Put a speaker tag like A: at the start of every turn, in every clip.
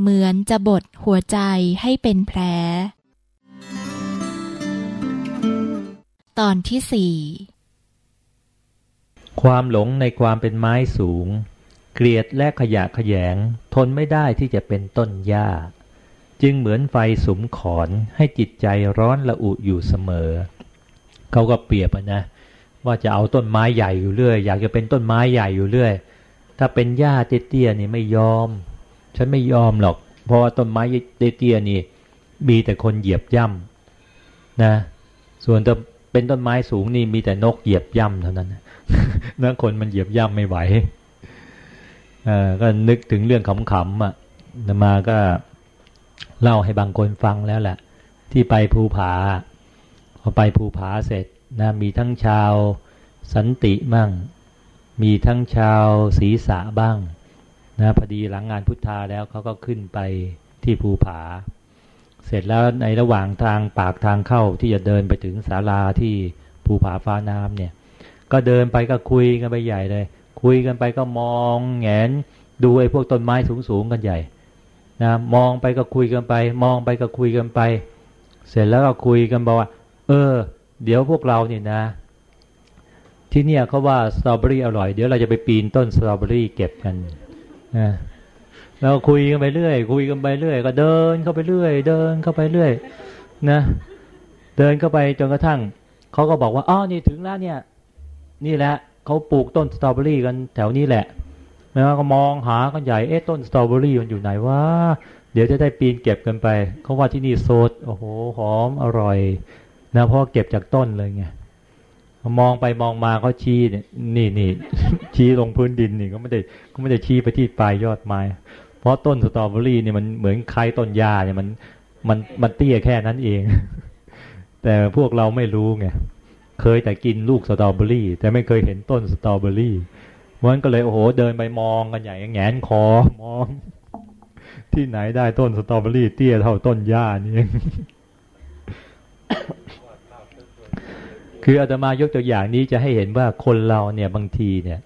A: เหมือนจะบดหัวใจให้เป็นแผล ตอนที่สี่
B: ความหลงในความเป็นไม้สูง เกลียดและขยะขยง ทนไม่ได้ที่จะเป็นต้นหญ้า จึงเหมือนไฟสุมขอนให้จิตใจร้อนละอุอยู่เสมอ เขาก็เปรียบนะ ว่าจะเอาต้นไม้ใหญ่อยู่เรื่อย อยากจะเป็นต้นไม้ใหญ่อยู่เรื่อย ถ้าเป็นหญ้าเตี้ยๆนี่ไม่ยอม ฉันไม่ยอมหรอก เพราะว่าต้นไม้เตี้ยๆนี่ มีแต่คนเหยียบย่ำนะ ส่วนถ้าเป็นต้นไม้สูงนี่มีแต่นกเหยียบย่ำเท่านั้นนั่นคนมันเหยียบย่ำไม่ไหวเออก็นึกถึงเรื่องขำๆอะนมาก็เล่าให้บางคนฟังแล้วแหละที่ไปภูผาพอไปภูผาเสร็จนะมีทั้งชาวสันติบ้างมีทั้งชาวศีษะบ้าง นะพอดีหลังงานพุทธาแล้วเขาก็ขึ้นไปที่ภูผา เสร็จแล้วในระหว่างทางปากทางเข้าที่จะเดินไปถึงศาลาที่ภูผาฟ้าน้ำเนี่ย ก็เดินไปก็คุยกันไปใหญ่เลย คุยกันไปก็มองแงนดูไอ้พวกต้นไม้สูงๆกันใหญ่นะมองไปก็คุยกันไป มองไปก็คุยกันไป เสร็จแล้วก็คุยกันบอกว่า เออ เดี๋ยวพวกเราเนี่ยนะ ที่เนี่ยเขาว่าสตรอเบอรี่อร่อย เดี๋ยวเราจะไปปีนต้นสตรอเบอรี่เก็บกัน นะแล้วคุยกันไปเรื่อย คุยกันไปเรื่อย ก็เดินเข้าไปเรื่อย เดินเข้าไปเรื่อย นะ เดินเข้าไปจนกระทั่งเขาก็บอกว่าอ๋อนี่ถึงแล้วเนี่ย นี่แหละเขาปลูกต้นสตรอเบอรี่กันแถวนี้แหละแล้วก็มองหากันใหญ่เอ๊ะต้นสตรอเบอรี่มันอยู่ไหนวะเดี๋ยวจะได้ปีนเก็บกันไปเขาว่าที่นี่สดโอ้โหหอมอร่อยนะเพราะเก็บจากต้นเลยไง มองไปมองมาเขาชี้เนี่ยนี่นี่ชี้ลงพื้นดินนี่ก็ไม่ได้ก็ไม่ได้ชี้ไปที่ปลายยอดไม้ เพราะต้นสตรอเบอรี่เนี่ยมันเหมือนคล้ายต้นหญ้าเนี่ยมันมันมันเตี้ยแค่นั้นเอง แต่พวกเราไม่รู้ไงเคยแต่กินลูกสตรอเบอรี่ แต่ไม่เคยเห็นต้นสตรอเบอรี่มันก็เลยโอ้โหเดินไปมองกันใหญ่แงนคอมอง ที่ไหนได้ต้นสตรอเบอรี่เตี้ยเท่าต้นหญ้านี่ คืออาตมายกตัวอย่างนี้จะให้เห็นว่าคนเราเนี่ยบางทีเนี่ย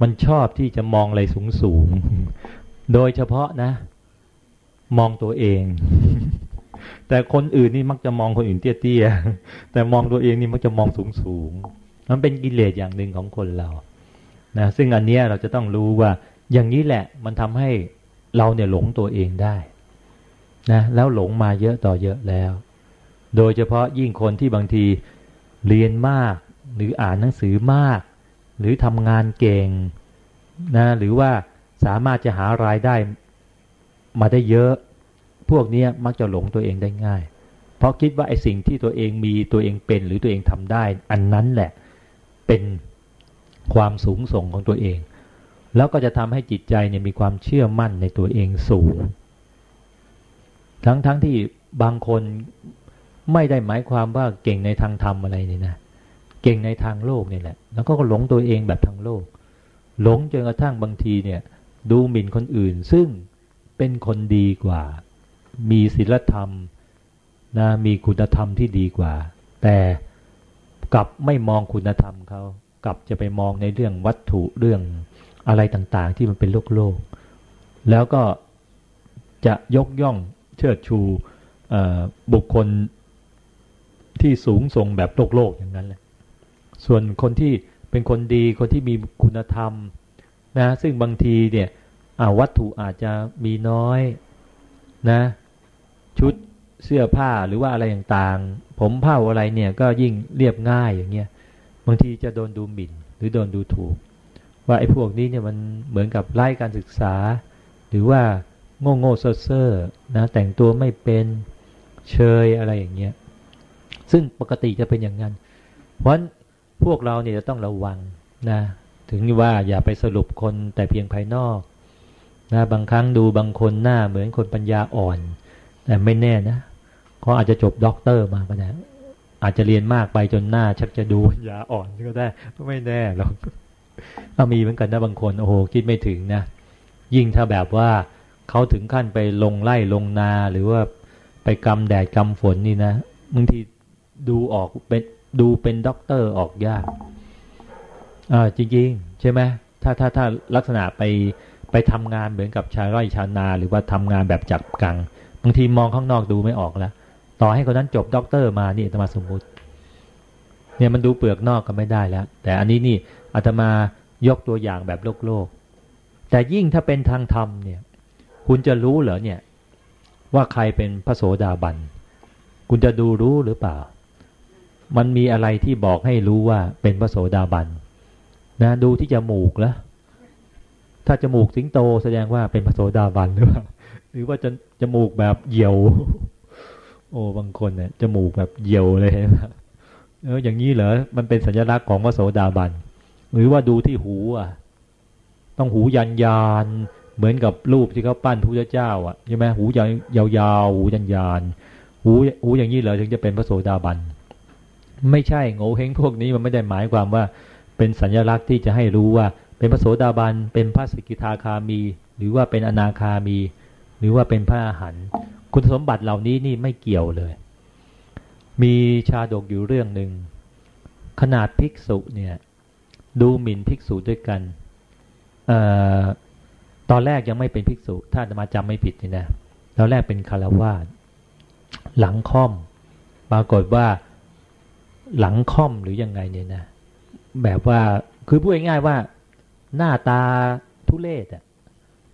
B: มันชอบที่จะมองอะไรสูงสูง โดยเฉพาะนะ มองตัวเอง แต่คนอื่นนี่มักจะมองคนอื่นเตี้ยๆแต่มองตัวเองนี่มักจะมองสูงๆมันเป็นกิเลสอย่างหนึ่งของคนเรานะซึ่งอันนี้เราจะต้องรู้ว่า อย่างนี้แหละ มันทำให้เราเนี่ยหลงตัวเองได้นะแล้วหลงมาเยอะต่อเยอะแล้ว โดยเฉพาะยิ่งคนที่บางที เรียนมาก หรืออ่านหนังสือมาก หรือทำงานเก่งนะหรือว่าสามารถจะหารายได้มาได้เยอะ พวกนี้มักจะหลงตัวเองได้ง่าย เพราะคิดว่าไอ้สิ่งที่ตัวเองมีตัวเองเป็นหรือตัวเองทำได้ อันนั้นแหละเป็นความสูงส่งของตัวเอง แล้วก็จะทำให้จิตใจเนี่ยมีความเชื่อมั่นในตัวเองสูง ทั้งๆทที่บางคน ไม่ได้หมายความว่าเก่งในทางธรรมอะไรนี่นะเก่งในทางโลกนี่แหละ แล้วก็หลงตัวเองแบบทางโลก หลงจนกระทั่งบางทีเนี่ย ดูหมิ่นคนอื่น ซึ่งเป็นคนดีกว่า มีศีลธรรมนะมีคุณธรรมที่ดีกว่า แต่กลับไม่มองคุณธรรมเขากลับจะไปมองในเรื่องวัตถุเรื่องอะไรต่างๆ ที่มันเป็นโลกโลก แล้วก็จะยกย่องเชิดชูบุคคล ที่สูงส่งแบบโลกโลกอย่างนั้นแหละส่วนคนที่เป็นคนดีคนที่มีคุณธรรมนะซึ่งบางทีเนี่ยวัตถุอาจจะมีน้อยนะชุดเสื้อผ้าหรือว่าอะไรต่างๆ ผมเผ้าอะไรเนี่ยก็ยิ่งเรียบง่ายอย่างเงี้ยบางทีจะโดนดูหมิ่น หรือโดนดูถูก ว่าไอ้พวกนี้เนี่ยมันเหมือนกับไล่การศึกษา หรือว่าโง่โง่เซ่อเซ่อนะแต่งตัวไม่เป็นเชยอะไรอย่างเงี้ย ซึ่งปกติจะเป็นอย่างนั้น เพราะฉะนั้นพวกเราเนี่ยจะต้องระวังนะถึงว่าอย่าไปสรุปคนแต่เพียงภายนอกนะบางครั้งดูบางคนหน้าเหมือนคนปัญญาอ่อน แต่ไม่แน่นะเขาอาจจะจบด็อกเตอร์มาก็ได้อาจจะเรียนมากไปจนหน้า ชักจะดูปัญญาอ่อนก็ได้ไม่แน่หรอกก็มีเหมือนกันนะบางคนโอ้โหคิดไม่ถึงนะยิ่งถ้าแบบว่าเขาถึงขั้นไปลงไร่ลงนาหรือว่าไปกรำแดดกรำฝนนี่นะบางที ดูออกเป็นดูเป็นด็อกเตอร์ออกยากอ่าจริง ๆ ใช่ไหมถ้าถ้าถ้าลักษณะไปไปทำงานเหมือนกับชาวไร่ชาวนาหรือว่าทำงานแบบจับกังบางทีมองข้างนอกดูไม่ออกแล้ว ต่อให้คนนั้นจบด็อกเตอร์มานี่อาตมาสมมุติ เนี่ยมันดูเปลือกนอกก็ไม่ได้แล้ว แต่อันนี้นี่อาตมายกตัวอย่างแบบโลกโลก แต่ยิ่งถ้าเป็นทางธรรมเนี่ย คุณจะรู้เหรอเนี่ย ว่าใครเป็นพระโสดาบัน คุณจะดูรู้หรือเปล่า มันมีอะไรที่บอกให้รู้ว่าเป็นพระโสดาบันนะดูที่จมูกแล้วถ้าจมูกสิงโตแสดงว่าเป็นพระโสดาบันหรือเปล่าหรือว่าจะจมูกแบบเหี่ยว โอ้บางคนเนี่ยจมูกแบบเหี่ยวเลยนะเอออย่างนี้เหรอมันเป็นสัญลักษณ์ของพระโสดาบันหรือว่าดูที่หูอะ ต้องหูยันยานเหมือนกับรูปที่เขาปั้นพระเจ้า อะใช่ไหมหูยาวยาวหูยันยานหูหูอย่างนี้เหรอถึงจะเป็นพระโสดาบัน ไม่ใช่โง่เฮงพวกนี้มันไม่ได้หมายความว่า เป็นสัญลักษณ์ที่จะให้รู้ว่า เป็นพระโสดาบันเป็นพระสกิทาคามี หรือว่าเป็นอนาคามี หรือว่าเป็นพระอรหันต์คุณสมบัติเหล่านี้นี่ไม่เกี่ยวเลย มีชาดกอยู่เรื่องหนึ่งขนาดภิกษุเนี่ยดูหมิ่นภิกษุด้วยกันออตอนแรกยังไม่เป็นภิกษุ ถ้าจะมาจำไม่ผิดนี่นะตอนแรกเป็นคารวาสหลังค่อม ปรากฏว่า หลังค่อมหรือยังไงเนี่ยนะแบบว่าคือพูดง่ายๆว่า หน้าตาทุเลศอะ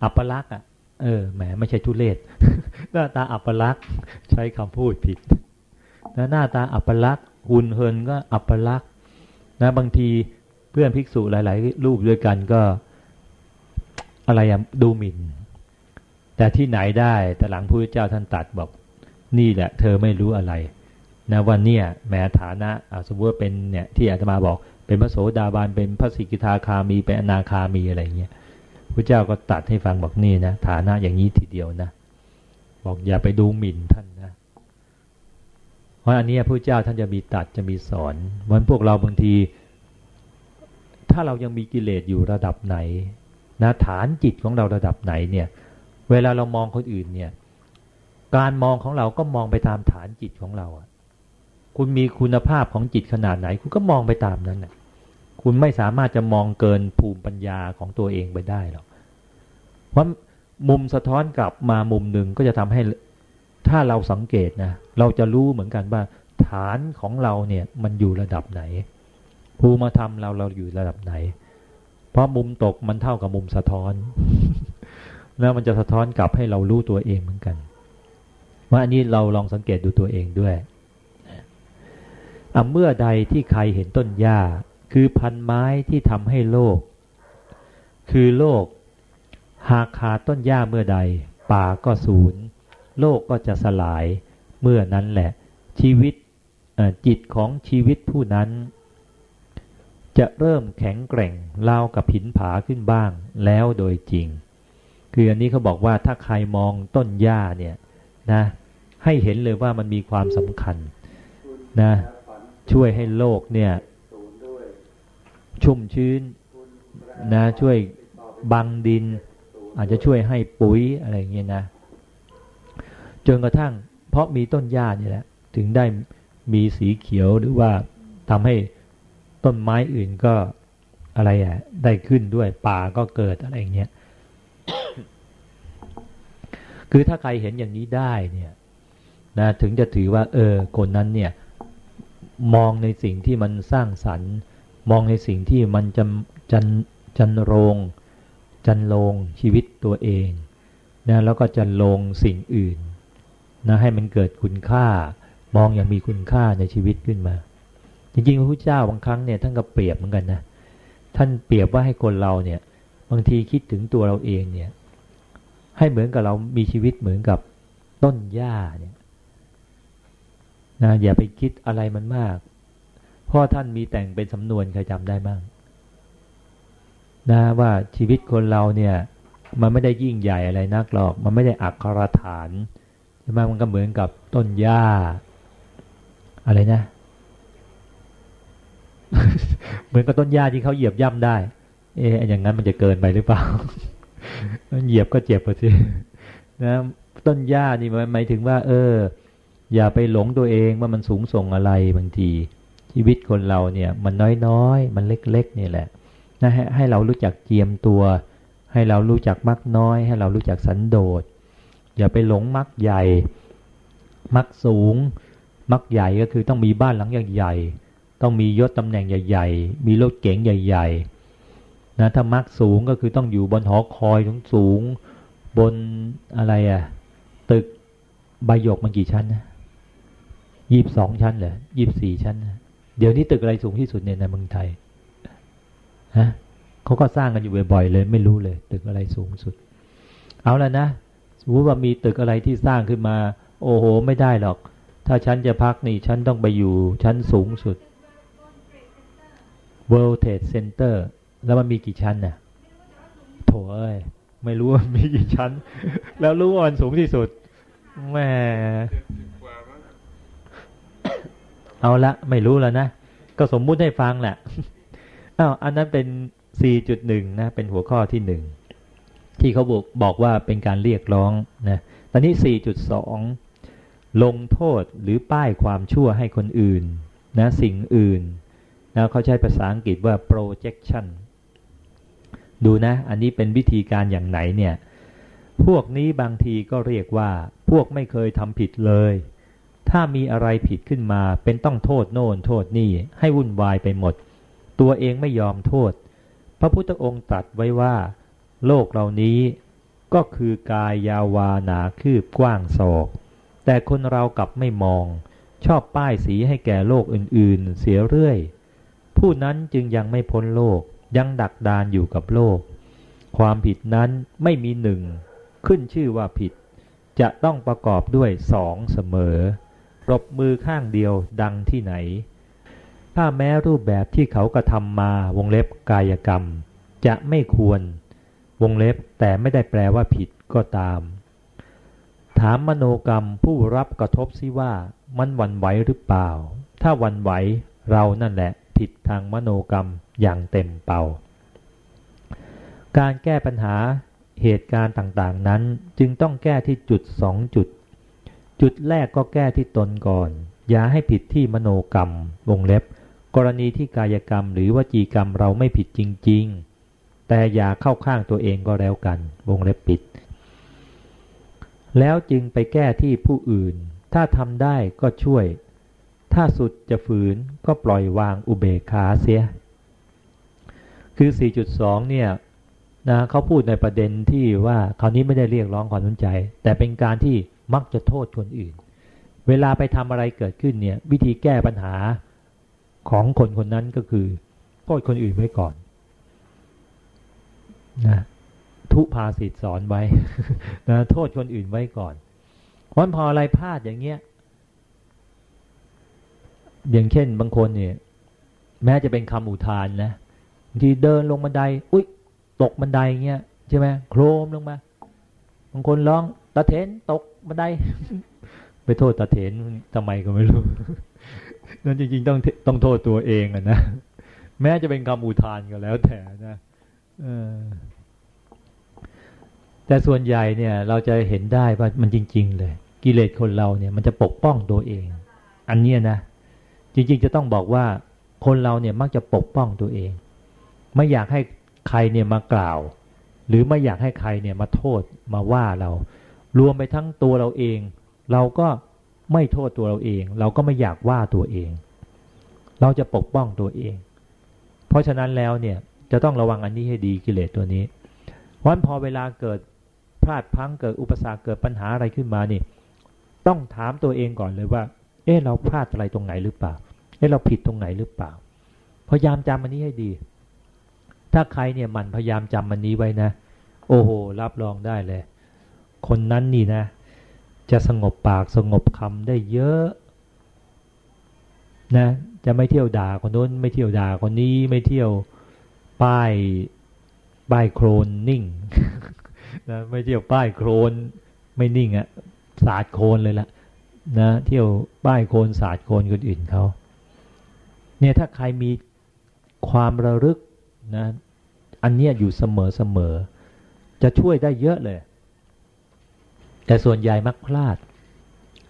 B: อัปลักษณ์อะเออแหมไม่ใช่ทุเลศหน้าตาอัปลักษณ์ใช้คำพูดผิดนะหน้าตาอัปลักษณ์หุ่นเฮินก็อัปลักษณ์นะบางทีเพื่อนภิกษุหลาย ๆ รูปด้วยกันก็ อะไรอะดูหมิน่น แต่ที่ไหนได้แต่หลังพระเจ้าท่านตัดบอก นี่แหละ เธอไม่รู้อะไร นะวันเนี้ยแม้ฐานะสมมติว่าเป็นเนี่ยที่อาตมาบอก เป็นพระโสดาบันเป็นพระสิกิทาคามีเป็นอนาคามีอะไรเงี้ยพระเจ้าก็ตัดให้ฟังบอกนี่นะฐานะอย่างนี้ทีเดียวนะ บอกอย่าไปดูหมิ่นท่านนะ เพราะอันนี้พระเจ้าท่านจะมีตัดจะมีสอนวันพวกเราบางที ถ้าเรายังมีกิเลสอยู่ระดับไหนนะฐานจิตของเราระดับไหนเนี่ย เวลาเรามองคนอื่นเนี่ย การมองของเราก็มองไปตามฐานจิตของเราอะ คุณมีคุณภาพของจิตขนาดไหน คุณก็มองไปตามนั้นนะคุณไม่สามารถจะมองเกินภูมิปัญญาของตัวเองไปได้หรอก เพราะมุมสะท้อนกลับมามุมหนึ่งก็จะทำให้ถ้าเราสังเกตนะ เราจะรู้เหมือนกันว่า ฐานของเราเนี่ยมันอยู่ระดับไหน ภูมิธรรมเราเราอยู่ระดับไหน เพราะมุมตกมันเท่ากับมุมสะท้อนแล้วมันจะสะท้อนกลับให้เรารู้ตัวเองเหมือนกัน ว่าอันนี้เราลองสังเกตดูตัวเองด้วย เมื่อใดที่ใครเห็นต้นหญ้า คือพันไม้ที่ทำให้โลก คือโลก หากขาดต้นหญ้าเมื่อใด ป่าก็สูญ โลกก็จะสลาย เมื่อนั้นแหละ ชีวิตจิตของชีวิตผู้นั้น จะเริ่มแข็งแกร่งเล่ากับหินผาขึ้นบ้างแล้วโดยจริง คืออันนี้เขาบอกว่าถ้าใครมองต้นหญ้าเนี่ยนะให้เห็นเลยว่ามันมีความสำคัญนะ ช่วยให้โลกเนี่ย ชุ่มชื้นนะช่วยบังดิน อาจจะช่วยให้ปุ๋ยอะไรเงี้ยนะจนกระทั่ง เพราะมีต้นหญ้านี่แหละ ถึงได้มีสีเขียวหรือว่าทำให้ต้นไม้อื่นก็อะไรอะได้ขึ้นด้วยป่าก็เกิดอะไรเงี้ยคือถ้าใครเห็นอย่างนี้ได้เนี่ยนะถึงจะถือว่า เออ คนนั้นเนี่ย มองในสิ่งที่มันสร้างสรรค์ มองในสิ่งที่มันจะจันจันโรง จันโรงชีวิตตัวเองนะแล้วก็จันโรงสิ่งอื่นนะให้มันเกิดคุณค่ามองอย่างมีคุณค่าในชีวิตขึ้นมา จริงๆพระพุทธเจ้าบางครั้งเนี่ยท่านก็เปรียบเหมือนกันนะท่านเปรียบว่าให้คนเราเนี่ยบางทีคิดถึงตัวเราเองเนี่ยให้เหมือนกับเรามีชีวิตเหมือนกับต้นหญ้าเนี่ย นะอย่าไปคิดอะไรมันมากพ่อท่านมีแต่งเป็นสำนวนใครจำได้บ้างนะว่าชีวิตคนเราเนี่ยมันไม่ได้ยิ่งใหญ่อะไรนักหรอก มันไม่ได้อักขรฐานใช่ไหมมันก็เหมือนกับต้นหญ้า อะไรนะ เหมือนกับต้นหญ้าที่เขาเหยียบย่ำได้ เอ๊ะอย่างนั้นมันจะเกินไปหรือเปล่า เหยียบก็เจ็บไปสินะต้นหญ้านี่หมายถึงว่า เออ อย่าไปหลงตัวเองว่ามันสูงส่งอะไรบางที ชีวิตคนเราเนี่ยมันน้อยๆ มันเล็กๆนี่แหละนะให้ให้เรารู้จักเจียมตัว ให้เรารู้จักมักน้อย ให้เรารู้จักสันโดษ อย่าไปหลงมักใหญ่ มักสูง มักใหญ่ก็คือต้องมีบ้านหลังใหญ่ๆต้องมียศตำแหน่งใหญ่ ๆ มีรถเก๋งใหญ่ ๆนะถ้ามักสูงก็คือต้องอยู่บนหอคอยสูงบนอะไรอะตึกใบหยกมันกี่ชั้นนะ ยี่สิบสองชั้นเหรอยี่สิบสี่ชั้น เดี๋ยวนี้ตึกอะไรสูงที่สุดเนี่ยในเมืองไทยฮะเขาก็สร้างกันอยู่บ่อยๆเลย ไม่รู้เลย ตึกอะไรสูงสุด เอาแล้วนะสมมติว่ามีตึกอะไรที่สร้างขึ้นมา โอ้โห ไม่ได้หรอก ถ้าฉันจะพักนี่ ฉันต้องไปอยู่ชั้นสูงสุด World Trade Center แล้วมันมีกี่ชั้นน่ะโถเอ้ยไม่รู้ว่ามีกี่ชั้น แล้วรู้ว่ามันสูงที่สุดแหม เอาละไม่รู้แล้วนะ ก็สมมุติให้ฟังแหละอ้าวอันนั้นเป็น 4.1 นะ เป็นหัวข้อที่หนึ่งที่เขาบอกบอกว่าเป็นการเรียกร้องนะตอนนี้ 4.2 ลงโทษหรือป้ายความชั่วให้คนอื่นนะสิ่งอื่นนะเขาใช้ภาษาอังกฤษว่า projection ดูนะ อันนี้เป็นวิธีการอย่างไหนเนี่ย พวกนี้บางทีก็เรียกว่า พวกไม่เคยทำผิดเลย ถ้ามีอะไรผิดขึ้นมา เป็นต้องโทษโน่นโทษนี่ให้วุ่นวายไปหมด ตัวเองไม่ยอมโทษ พระพุทธองค์ตรัสไว้ว่า โลกเหล่านี้ ก็คือกายยาวานาคืบกว้างศอก แต่คนเรากลับไม่มอง ชอบป้ายสีให้แก่โลกอื่นๆ เสียเรื่อย ผู้นั้นจึงยังไม่พ้นโลกยังดักดานอยู่กับโลก ความผิดนั้นไม่มีหนึ่ง ขึ้นชื่อว่าผิด จะต้องประกอบด้วยสองเสมอ ปรบมือข้างเดียวดังที่ไหน ถ้าแม้รูปแบบที่เขากระทำมาวงเล็บกายกรรม จะไม่ควร วงเล็บแต่ไม่ได้แปลว่าผิดก็ตาม ถามมโนกรรมผู้รับกระทบซิว่ามันวันไหวหรือเปล่า ถ้าวันไหวเรานั่นแหละผิดทางมโนกรรมอย่างเต็มเป่า การแก้ปัญหาเหตุการณ์ต่างๆนั้นจึงต้องแก้ที่จุดสองจุด จุดแรกก็แก้ที่ตนก่อน อย่าให้ผิดที่มโนกรรม วงเล็บ กรณีที่กายกรรมหรือวจีกรรมเราไม่ผิดจริง ๆ แต่อย่าเข้าข้างตัวเองก็แล้วกัน วงเล็บปิด แล้วจึงไปแก้ที่ผู้อื่น ถ้าทำได้ก็ช่วย ถ้าสุดจะฝืนก็ปล่อยวางอุเบกขาเสีย คือ 4.2 เนี่ยนะเขาพูดในประเด็นที่ว่าคราวนี้ไม่ได้เรียกร้องความสนใจ แต่เป็นการที่ มักจะโทษคนอื่น เวลาไปทำอะไรเกิดขึ้นเนี่ย วิธีแก้ปัญหาของคนคนนั้นก็คือโทษคนอื่นไว้ก่อนนะทุพาสิทสอนไว้นะโทษคนอื่นไว้ก่อนเพราะพออะไรพลาดอย่างเงี้ย อย่างเช่นบางคนเนี่ย แม้จะเป็นคำอุทานนะบางทีเดินลงบันได อุ้ยตกบันไดเงี้ยใช่ไหมโครมลงมาบางคนร้อง ตาเถนตกบันไดไปโทษตาเถนทำไมก็ไม่รู้นั่นจริงๆต้องต้องโทษตัวเองอะนะแม้จะเป็นคำอุทานก็แล้วแต่นะแต่ส่วนใหญ่เนี่ย เราจะเห็นได้ว่ามันจริง ๆ เลย กิเลสคนเราเนี่ย มันจะปกป้องตัวเอง อันเนี้นะจริง ๆ จะต้องบอกว่าคนเราเนี่ยมักจะปกป้องตัวเอง ไม่อยากให้ใครเนี่ยมากล่าว หรือไม่อยากให้ใครเนี่ยมาโทษมาว่าเรา รวมไปทั้งตัวเราเอง เราก็ไม่โทษตัวเราเอง เราก็ไม่อยากว่าตัวเอง เราจะปกป้องตัวเอง เพราะฉะนั้นแล้วเนี่ยจะต้องระวังอันนี้ให้ดีกิเลสตัวนี้เพราะพอเวลาเกิดพลาดพังเกิดอุปสรรคเกิดปัญหาอะไรขึ้นมานี่ ต้องถามตัวเองก่อนเลยว่า เอ๊ะเราพลาดอะไรตรงไหนหรือเปล่า เอ๊ะเราผิดตรงไหนหรือเปล่า พยายามจำมันนี้ให้ดี ถ้าใครเนี่ยมันพยายามจำมันนี้ไว้นะ โอ้โห รับรองได้เลย คนนั้นนี่นะ จะสงบปากสงบคำได้เยอะนะจะไม่เที่ยวด่าคนโน้น ไม่เที่ยวด่าคนนี้ไม่เที่ยวป้ายป้ายโครนนิ่งนะไม่เที่ยวป้ายโครนไม่นิ่งอะสาดโครนเลยละนะเที่ยวป้ายโคนศาสตร์โคนคนอื่นเขาเนี่ยถ้าใครมีความระลึกนะอันเนี้ยอยู่เสมอเสมอจะช่วยได้เยอะเลย แต่ส่วนใหญ่มักพลาด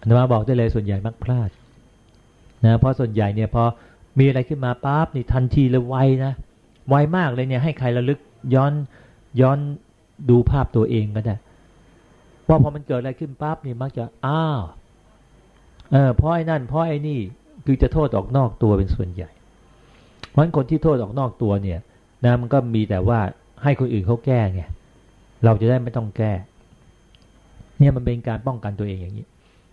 B: นมาบอกได้เลยส่วนใหญ่มักพลาดนะเพราะส่วนใหญ่เนี่ยพอมีอะไรขึ้นมาปั๊บนี่ทันทีเลยไวนะไวมากเลยเนี่ยให้ใครระลึกย้อนย้อนดูภาพตัวเองก็ได้ว่าพอมันเกิดอะไรขึ้นปั๊บนี่มักจะอ้าวเออเพราะไอ้นั่นเพราะไอ้นี่คือจะโทษออกนอกตัวเป็นส่วนใหญ่ เพราะคนที่โทษออกนอกตัวเนี่ยนะมันก็มีแต่ว่าให้คนอื่นเขาแก้ไงเราจะได้ไม่ต้องแก้ เนี่ยมันเป็นการป้องกันตัวเองอย่างนี้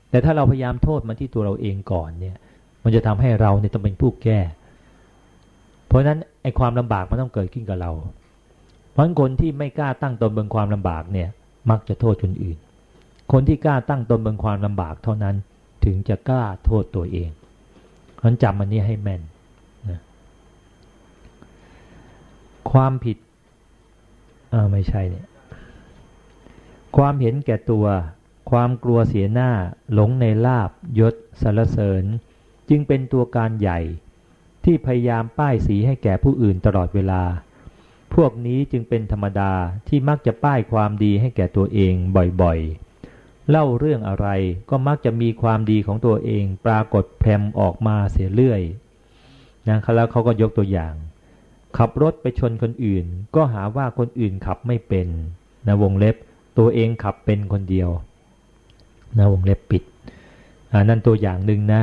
B: แต่ถ้าเราพยายามโทษมันที่ตัวเราเองก่อนเนี่ย มันจะทำให้เราเนี่ยต้องเป็นผู้แก้ เพราะฉะนั้นไอ้ความลำบากมันต้องเกิดขึ้นกับเรา เพราะคนที่ไม่กล้าตั้งตนบนความลำบากเนี่ย มักจะโทษคนอื่น คนที่กล้าตั้งตนบนความลำบากเท่านั้นถึงจะกล้าโทษตัวเองเพราะนั้นจำมันนี้ให้แม่นนะความผิดอ่าไม่ใช่เนี่ย ความเห็นแก่ตัว ความกลัวเสียหน้า หลงในลาบยศสารเสริญ จึงเป็นตัวการใหญ่ ที่พยายามป้ายสีให้แก่ผู้อื่นตลอดเวลา พวกนี้จึงเป็นธรรมดาที่มักจะป้ายความดีให้แก่ตัวเองบ่อยๆ เล่าเรื่องอะไรก็มักจะมีความดีของตัวเองปรากฏแพรมออกมาเสียเรื่อยนะแล้วเขาก็ยกตัวอย่าง ขับรถไปชนคนอื่น ก็หาว่าคนอื่นขับไม่เป็นนะวงเล็บ ตัวเองขับเป็นคนเดียวนะวงเล็บปิดอ่านั่นตัวอย่างหนึ่งนะ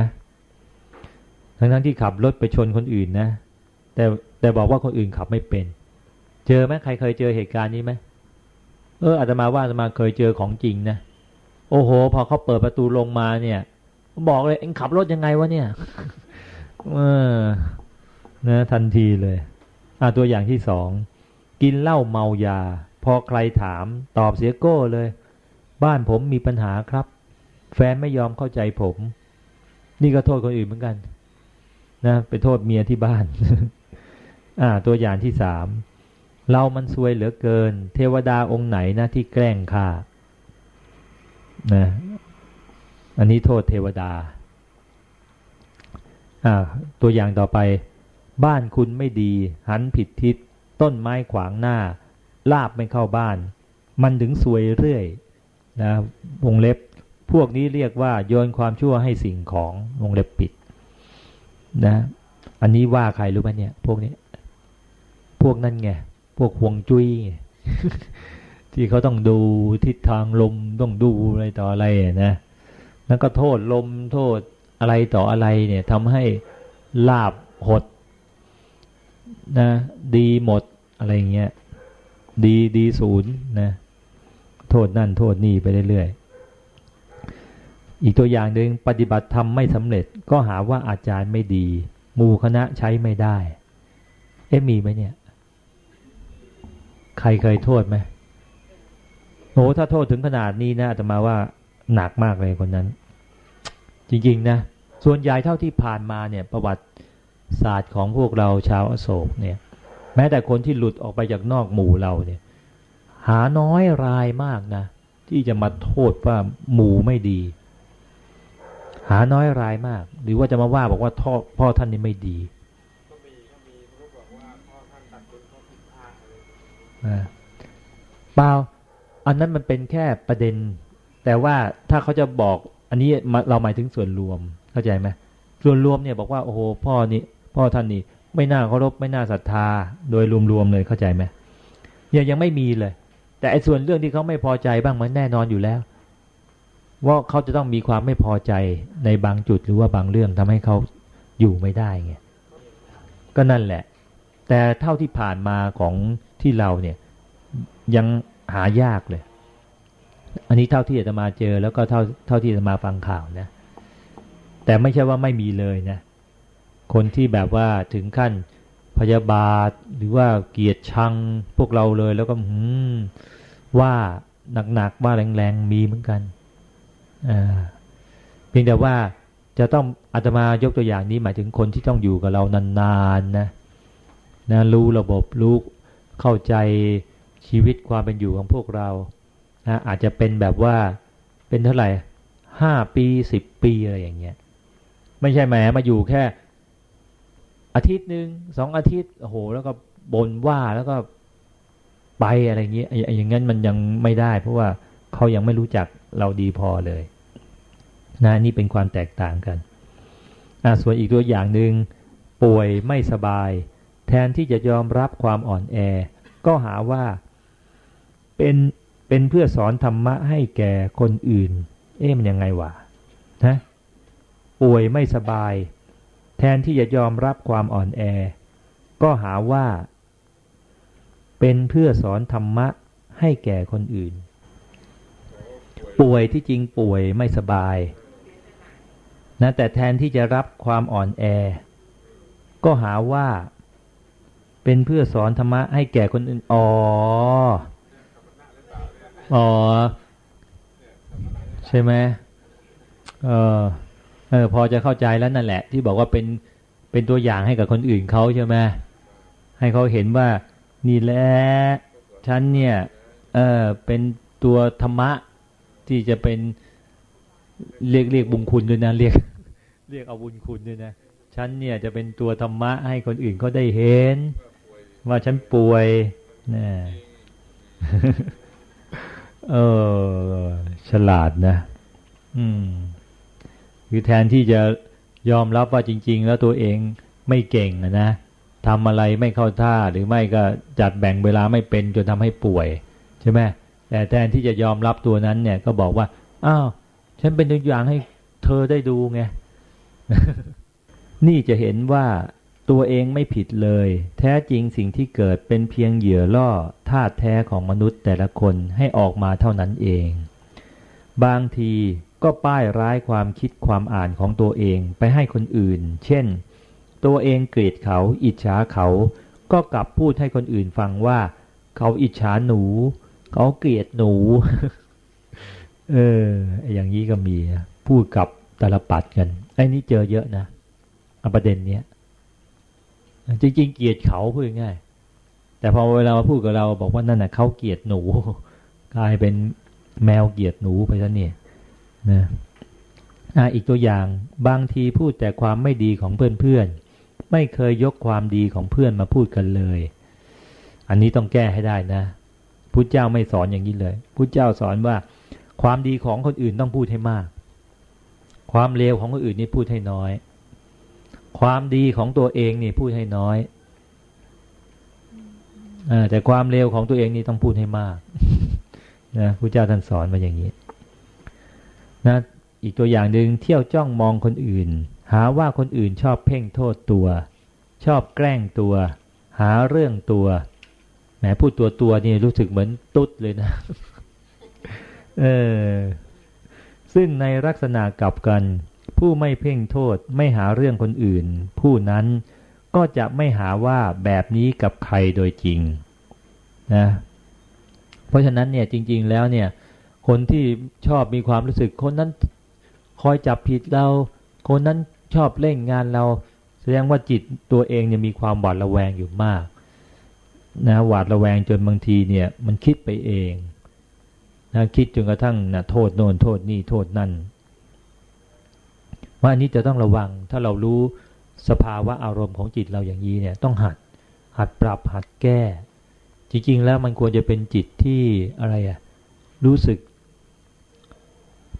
B: ทั้งทั้งที่ขับรถไปชนคนอื่นนะ แต่แต่บอกว่าคนอื่นขับไม่เป็น เจอไหมใครเคยเจอเหตุการณ์นี้ไหมเอออาตมาว่าอาตมาเคยเจอของจริงนะโอ้โห พอเขาเปิดประตูลงมาเนี่ย บอกเลยเอ็งขับรถยังไงวะเนี่ยเออนะทันทีเลย อ่าตัวอย่างที่สอง กินเหล้าเมายา อใครถามตอบเสียโก้เลย บ้านผมมีปัญหาครับ แฟนไม่ยอมเข้าใจผม นี่ก็โทษคนอื่นเหมือนกัน นะไปโทษเมียที่บ้าน อ่า ตัวอย่างที่สามเรามันซวยเหลือเกิน เทวดาองค์ไหนนะที่แกล้งข้านะอันนี้โทษเทวดา อ่า ตัวอย่างต่อไป บ้านคุณไม่ดี หันผิดทิศ ต้นไม้ขวางหน้า ลาบไม่เข้าบ้าน มันถึงสวยเรื่อยนะวงเล็บพวกนี้เรียกว่าโยนความชั่วให้สิ่งของวงเล็บปิด นะ อันนี้ว่าใครรู้ไหมเนี่ย พวกนี้ พวกนั่นไงพวกห่วงจุ้ยที่เขาต้องดูทิศทางลมต้องดูอะไรต่ออะไรนะแล้วก็โทษลมโทษอะไรต่ออะไรเนี่ยทำให้ลาบหดนะดีหมดอะไรเงี้ย ดีดีศูนย์นะโทษนั่นโทษนี่ไปเรื่อยๆอีกตัวอย่างหนึ่งปฏิบัติธรรมไม่สำเร็จก็หาว่าอาจารย์ไม่ดีหมู่คณะใช้ไม่ได้ เอ๊ะมีไหมเนี่ย ใครเคยโทษไหมโอ้ถ้าโทษถึงขนาดนี้นะอาตมาว่าหนักมากเลยคนนั้น จริงๆนะ ส่วนใหญ่เท่าที่ผ่านมาเนี่ย ประวัติศาสตร์ของพวกเราชาวอโศกเนี่ย ม้แต่คนที่หลุดออกไปจากนอกหมู่เราเนี่ย หาน้อยรายมากนะ ที่จะมาโทษว่าหมู่ไม่ดี หาน้อยรายมาก หรือว่าจะมาว่าบอกว่าท่อพ่อท่านนี่ไม่ดีเปล่าอันนั้นมันเป็นแค่ประเด็น แต่ว่าถ้าเขาจะบอก อันนี้เราหมายถึงส่วนรวมเข้าใจไหมส่วนรวมเนี่ยบอกว่าโอ้โหพ่อนี่พ่อท่านนี่ ไม่น่าเคารพไม่น่าศรัทธา โดยรวมๆเลยเข้าใจไหมยังยังไม่มีเลย แต่ไอ้ส่วนเรื่องที่เขาไม่พอใจบ้างมันแน่นอนอยู่แล้ว ว่าเขาจะต้องมีความไม่พอใจในบางจุดหรือว่าบางเรื่องทำให้เขาอยู่ไม่ได้ไงก็นั่นแหละ แต่เท่าที่ผ่านมาของที่เราเนี่ยยังหายากเลย อันนี้เท่าที่จะมาเจอ แล้วก็เท่าเท่าที่จะมาฟังข่าวนะ แต่ไม่ใช่ว่าไม่มีเลยนะ คนที่แบบว่าถึงขั้นพยาบาทหรือว่าเกียรติชังพวกเราเลยแล้วก็หืมว่าหนักๆว่าแรงๆมีเหมือนกันเพียงแต่ว่าจะต้องอาตมายกตัวอย่างนี้หมายถึงคนที่ต้องอยู่กับเรานานๆนะนะรู้ระบบรู้เข้าใจชีวิตความเป็นอยู่ของพวกเรานะอาจจะเป็นแบบว่าเป็นเท่าไหร่ห้าปีสิบปีอะไรอย่างเงี้ย ไม่ใช่แหมมาอยู่แค่ อาทิตย์หนึ่งสองอาทิตย์โอ้โห แล้วก็บนว่าแล้วก็ไปอะไรเงี้ยอย่างนั้นมันยังไม่ได้ เพราะว่าเขายังไม่รู้จักเราดีพอเลยนะนี่เป็นความแตกต่างกันอ่าส่วนอีกตัวอย่างหนึ่งป่วยไม่สบาย แทนที่จะยอมรับความอ่อนแอ ก็หาว่าเป็นเป็นเพื่อสอนธรรมะให้แก่คนอื่น เอ๊ะมันยังไงวะนะป่วยไม่สบาย แทนที่จะยอมรับความอ่อนแอ ก็หาว่า เป็นเพื่อสอนธรรมะให้แก่คนอื่น ป่วยที่จริงป่วยไม่สบายนะแต่แทนที่จะรับความอ่อนแอ ก็หาว่า เป็นเพื่อสอนธรรมะให้แก่คนอื่น อ๋อ อ๋อ ใช่ไหมเออ เออพอจะเข้าใจแล้วนั่นแหละ ที่บอกว่าเป็นเป็นตัวอย่างให้กับคนอื่นเขาใช่ไหมให้เขาเห็นว่านี่แหละฉันเนี่ยเออเป็นตัวธรรมะที่จะเป็นเรียกเรียกบุญคุณด้วยนะเรียกเรียกเอาบุญคุณด้วยนะฉันเนี่ยจะเป็นตัวธรรมะให้คนอื่นเขาได้เห็น ว่าฉันป่วยนะเออฉลาดนะ อืม คือแทนที่จะยอมรับว่าจริง ๆ แล้วตัวเองไม่เก่งนะทำอะไรไม่เข้าท่าหรือไม่ก็จัดแบ่งเวลาไม่เป็นจนทำให้ป่วยใช่ไหมแต่แทนที่จะยอมรับตัวนั้นเนี่ยก็บอกว่าอ้าวฉันเป็นตัวอย่างให้เธอได้ดูไงนี่จะเห็นว่าตัวเองไม่ผิดเลย แท้จริงสิ่งที่เกิดเป็นเพียงเหยื่อล่อธาตุแท้ของมนุษย์แต่ละคนให้ออกมาเท่านั้นเอง บางที ก็ป้ายร้ายความคิดความอ่านของตัวเองไปให้คนอื่น เช่น ตัวเองเกลียดเขา อิจฉาเขา ก็กลับพูดให้คนอื่นฟังว่า เขาอิจฉาหนู เขาเกลียดหนู เออ อย่างนี้ก็มีพูดกับตลปัดกันไอ้นี่เจอเยอะนะประเด็นเนี้ยจริงๆเกลียดเขาพูดง่าย แต่พอเวลามาพูดกับเราบอกว่านั่นน่ะเขาเกลียดหนู กลายเป็นแมวเกลียดหนูไปซะเนี่ย นะอีกตัวอย่างบางทีพูดแต่ความไม่ดีของเพื่อนๆ ไม่เคยยกความดีของเพื่อนมาพูดกันเลย อันนี้ต้องแก้ให้ได้นะพุทธเจ้าไม่สอนอย่างนี้เลยพุทธเจ้าสอนว่า ความดีของคนอื่นต้องพูดให้มาก ความเลวของคนอื่นนี่พูดให้น้อย ความดีของตัวเองนี่พูดให้น้อยอแต่ความเลวของตัวเองนี่ต้องพูดให้มากนะพระเจ้าท่านสอนมาอย่างนี้ นะอีกตัวอย่างหนึ่งเที่ยวจ้องมองคนอื่น หาว่าคนอื่นชอบเพ่งโทษตัว ชอบแกล้งตัว หาเรื่องตัวแหมพูดตัวตัวนี่รู้สึกเหมือนตุ๊ดเลยนะเออซึ่งในลักษณะกลับกัน ผู้ไม่เพ่งโทษไม่หาเรื่องคนอื่น ผู้นั้นก็จะไม่หาว่าแบบนี้กับใครโดยจริงนะเพราะฉะนั้นเนี่ยจริง ๆแล้วเนี่ย คนที่ชอบมีความรู้สึก คนนั้นคอยจับผิดเรา คนนั้นชอบเล่นงานเรา แสดงว่าจิตตัวเองเนี่ยมีความหวาดระแวงอยู่มากนะหวาดระแวงจนบางทีเนี่ยมันคิดไปเองนะคิดจนกระทั่งนะโทษโน่นโทษนี่โทษนั่นว่าอันนี้จะต้องระวัง ถ้าเรารู้สภาวะอารมณ์ของจิตเราอย่างนี้เนี่ยต้องหัดหัดปรับหัดแก้ จริงๆแล้วมันควรจะเป็นจิตที่อะไรอะรู้สึก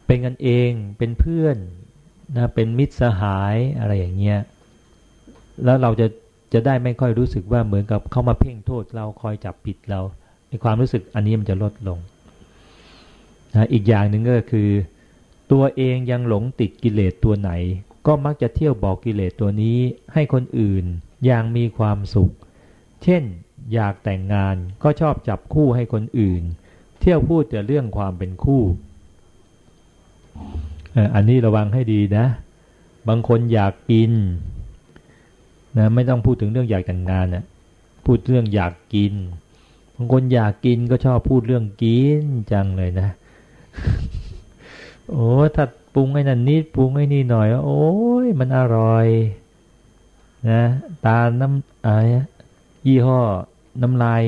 B: เป็นกันเองเป็นเพื่อนนะเป็นมิตรสหายอะไรอย่างเงี้ยแล้วเราจะจะได้ไม่ค่อยรู้สึกว่าเหมือนกับเข้ามาเพ่งโทษเราคอยจับผิดเราในความรู้สึกอันนี้มันจะลดลงนะอีกอย่างหนึ่งก็คือ ตัวเองยังหลงติดกิเลสตัวไหน ก็มักจะเที่ยวบอกกิเลสตัวนี้ให้คนอื่นอย่างมีความสุข เช่นอยากแต่งงานก็ชอบจับคู่ให้คนอื่น เที่ยวพูดแต่เรื่องความเป็นคู่ อันนี้ระวังให้ดีนะ บางคนอยากกินนะไม่ต้องพูดถึงเรื่องอยากแต่งงานนะพูดเรื่องอยากกิน บางคนอยากกินก็ชอบพูดเรื่องกินจังเลยนะ โอ้ถ้าปรุงไอ้นั่นนิดปรุงไอ้นี่หน่อย โอ้ยมันอร่อยนะตาน้ำอะไรยี่ห้อน้ำลาย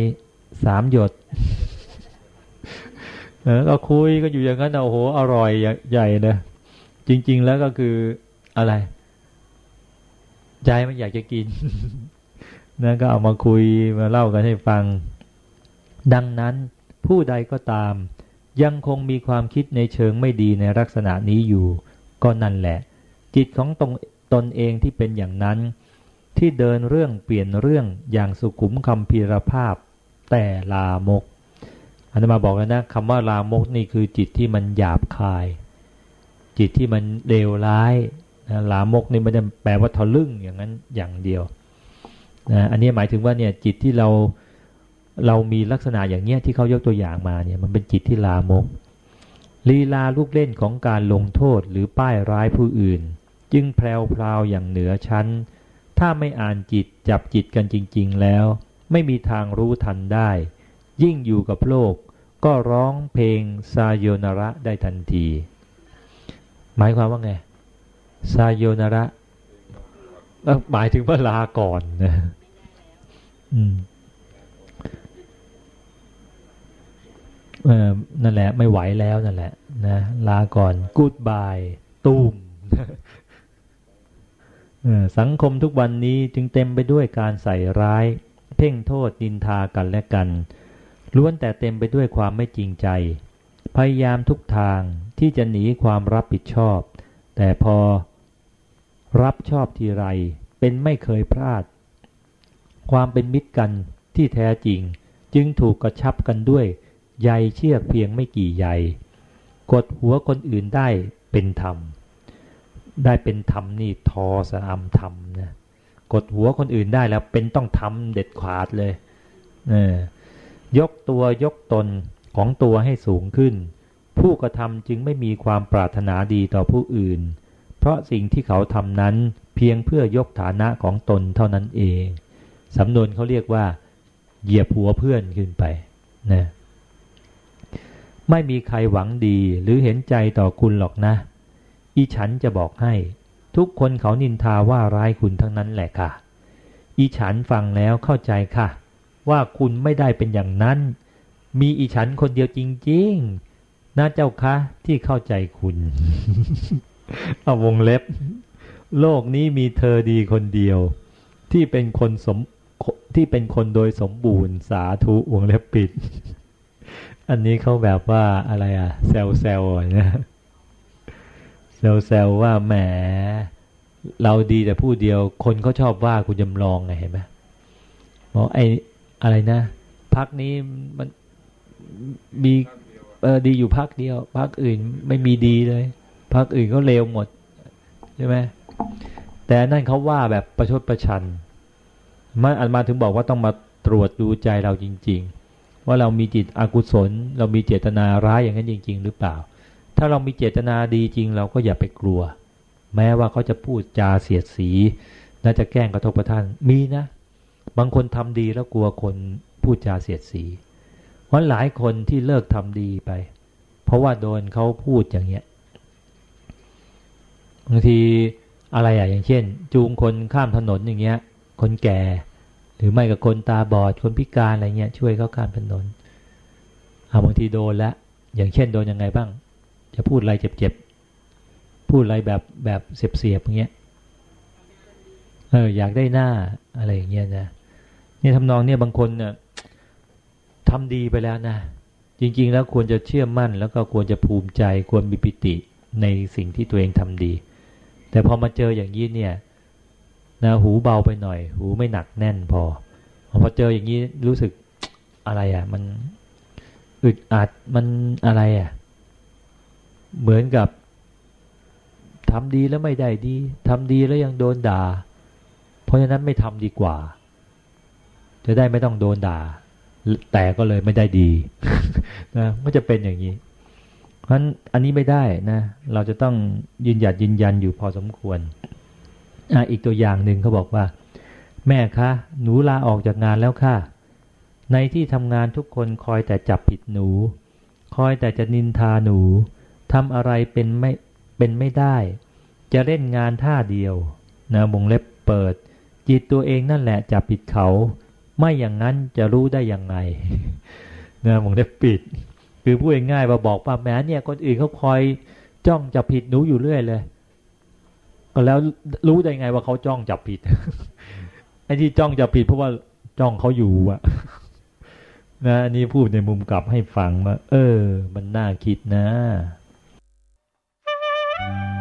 B: สามหยด เออก็คุยก็อยู่อย่างนั้นโอ้โหอร่อยใหญ่เลยจริง ๆ แล้วก็คืออะไร ใจมันอยากจะกินนะก็เอามาคุยมาเล่ากันให้ฟัง ดังนั้นผู้ใดก็ตาม ยังคงมีความคิดในเชิงไม่ดีในลักษณะนี้อยู่ ก็นั่นแหละ จิตของตรงตนเองที่เป็นอย่างนั้น ที่เดินเรื่องเปลี่ยนเรื่องอย่างสุขุมคำพีรภาพ แต่ลามก อันนั้มาบอกแล้วนะคำว่าลามกนี่คือจิตที่มันหยาบคาย จิตที่มันเลวร้ายนะลามกนี่ไม่ได้แปลว่าทะลึ่งอย่างนั้นอย่างเดียวนะอันนี้หมายถึงว่าเนี่ยจิตที่เราเรามีลักษณะอย่างเนี้ยที่เขายกตัวอย่างมาเนี่ยมันเป็นจิตที่ลามกลีลาลูกเล่นของการลงโทษหรือป้ายร้ายผู้อื่น จึงแพรวพราวอย่างเหนือชั้น ถ้าไม่อ่านจิตจับจิตกันจริง ๆ แล้ว ไม่มีทางรู้ทันได้ ยิ่งอยู่กับโลก ก็ร้องเพลงซาโยนาระได้ทันที หมายความว่าไงซาโยนาระหมายถึงว่าลาก่อนนะอืมนั่นแหละ ไม่ไหวแล้วนั่นแหละ นะลาก่อนกูดบายตูมสังคมทุกวันนี้จึงเต็มไปด้วยการใส่ร้าย เพ่งโทษดินทากันและกัน ล้วนแต่เต็มไปด้วยความไม่จริงใจ พยายามทุกทางที่จะหนีความรับผิดชอบ แต่พอรับชอบทีไรเป็นไม่เคยพลาด ความเป็นมิตรกันที่แท้จริง จึงถูกกระชับกันด้วยใยเชือกเพียงไม่กี่ใยกดหัวคนอื่นได้เป็นธรรม ได้เป็นธรรมนี่ทอสอามธรรมนะกดหัวคนอื่นได้แล้วเป็นต้องทำเด็ดขาดเลยเออ ยกตัวยกตนของตัวให้สูงขึ้น ผู้กระทำจึงไม่มีความปรารถนาดีต่อผู้อื่น เพราะสิ่งที่เขาทำนั้นเพียงเพื่อยกฐานะของตนเท่านั้นเองสำนวนเขาเรียกว่า เหยียบหัวเพื่อนขึ้นไปนะไม่มีใครหวังดีหรือเห็นใจต่อคุณหรอกนะ อีฉันจะบอกให้ ทุกคนเขานินทาว่าร้ายคุณทั้งนั้นแหละค่ะ อีฉันฟังแล้วเข้าใจค่ะ ว่าคุณไม่ได้เป็นอย่างนั้น มีอีฉันคนเดียวจริงๆนะเจ้าคะที่เข้าใจคุณ เอาวงเล็บ โลกนี้มีเธอดีคนเดียว ที่เป็นคนสมที่เป็นคนโดยสมบูรณ์สาธุวงเล็บปิด อันนี้เขาแบบว่าอะไรอะเซลเซลนะเซลเซลว่าแหมเราดีแต่ผู้เดียว คนเขาชอบว่าคุณจำลองไงเห็นไหมบอกไอ้ อะไรนะพักนี้มันมีเออดีอยู่พักเดียวพักอื่นไม่มีดีเลยพักอื่นก็เลวหมดใช่ไหมแต่นั่นเขาว่าแบบประชดประชันมันอันมาถึงบอกว่าต้องมาตรวจดูใจเราจริง ๆ ว่าเรามีจิตอกุศล เรามีเจตนาร้ายอย่างนั้นจริง ๆ หรือเปล่า ถ้าเรามีเจตนาดีจริง เราก็อย่าไปกลัว แม้ว่าเขาจะพูดจาเสียดสีน่าจะแกล้งกระทบกระทั่งมีนะ บางคนทำดีแล้วกลัวคนพูดจาเสียดสี เพราะหลายคนที่เลิกทำดีไป เพราะว่าโดนเขาพูดอย่างเงี้ยบางทีอะไรอะอย่างเช่น จูงคนข้ามถนนอย่างเงี้ย คนแก่ หรือไม่กับคนตาบอดคนพิการอะไรเงี้ยช่วยเขาข้ามถนนอาบางทีโดนแล้วอย่างเช่นโดนยังไงบ้าง จะพูดอะไรเจ็บๆพูดอะไรแบบแบบเสียบๆอย่างเงี้ยเอออยากได้หน้าอะไรอย่างเงี้ยนะ นี่ทำนองเนี่ยบางคนเนี่ยทำดีไปแล้วนะ จริง ๆ แล้วควรจะเชื่อมั่น แล้วก็ควรจะภูมิใจควรมีปิติในสิ่งที่ตัวเองทำดี แต่พอมาเจออย่างนี้เนี่ยนะหูเบาไปหน่อย หูไม่หนักแน่นพอ พอเจออย่างนี้รู้สึกอะไรอะ มันอึดอัดมันอะไรอะ เหมือนกับทำดีแล้วไม่ได้ดีทำดีแล้วยังโดนด่า เพราะฉะนั้นไม่ทำดีกว่า จะได้ไม่ต้องโดนด่า แต่ก็เลยไม่ได้ดีนะมันจะเป็นอย่างนี้ เพราะฉะนั้นอันนี้ไม่ได้นะ เราจะต้องยืนหยัดยืนยันอยู่พอสมควรอีกตัวอย่างหนึ่งเขาบอกว่า แม่คะ หนูลาออกจากงานแล้วค่ะ ในที่ทำงานทุกคนคอยแต่จับผิดหนู คอยแต่จะนินทาหนูทำอะไรเป็นไม่เป็นไม่ได้ จะเล่นงานท่าเดียวนะวงเล็บเปิด จิตตัวเองนั่นแหละจับผิดเขา ไม่อย่างนั้นจะรู้ได้ยังไงนะวงเล็บปิด คือพูดง่ายๆว่าบอกว่าแม้เนี่ยคนอื่นเขาคอยจ้องจับผิดหนูอยู่เรื่อยเลยก็แล้วรู้ได้ไงว่าเขาจ้องจับผิดไอ้ที่จ้องจับผิดเพราะว่าจ้องเขาอยู่อะนะอันนี้พูดในมุมกลับให้ฟังว่าเออ มันน่าคิดนะ Thank you.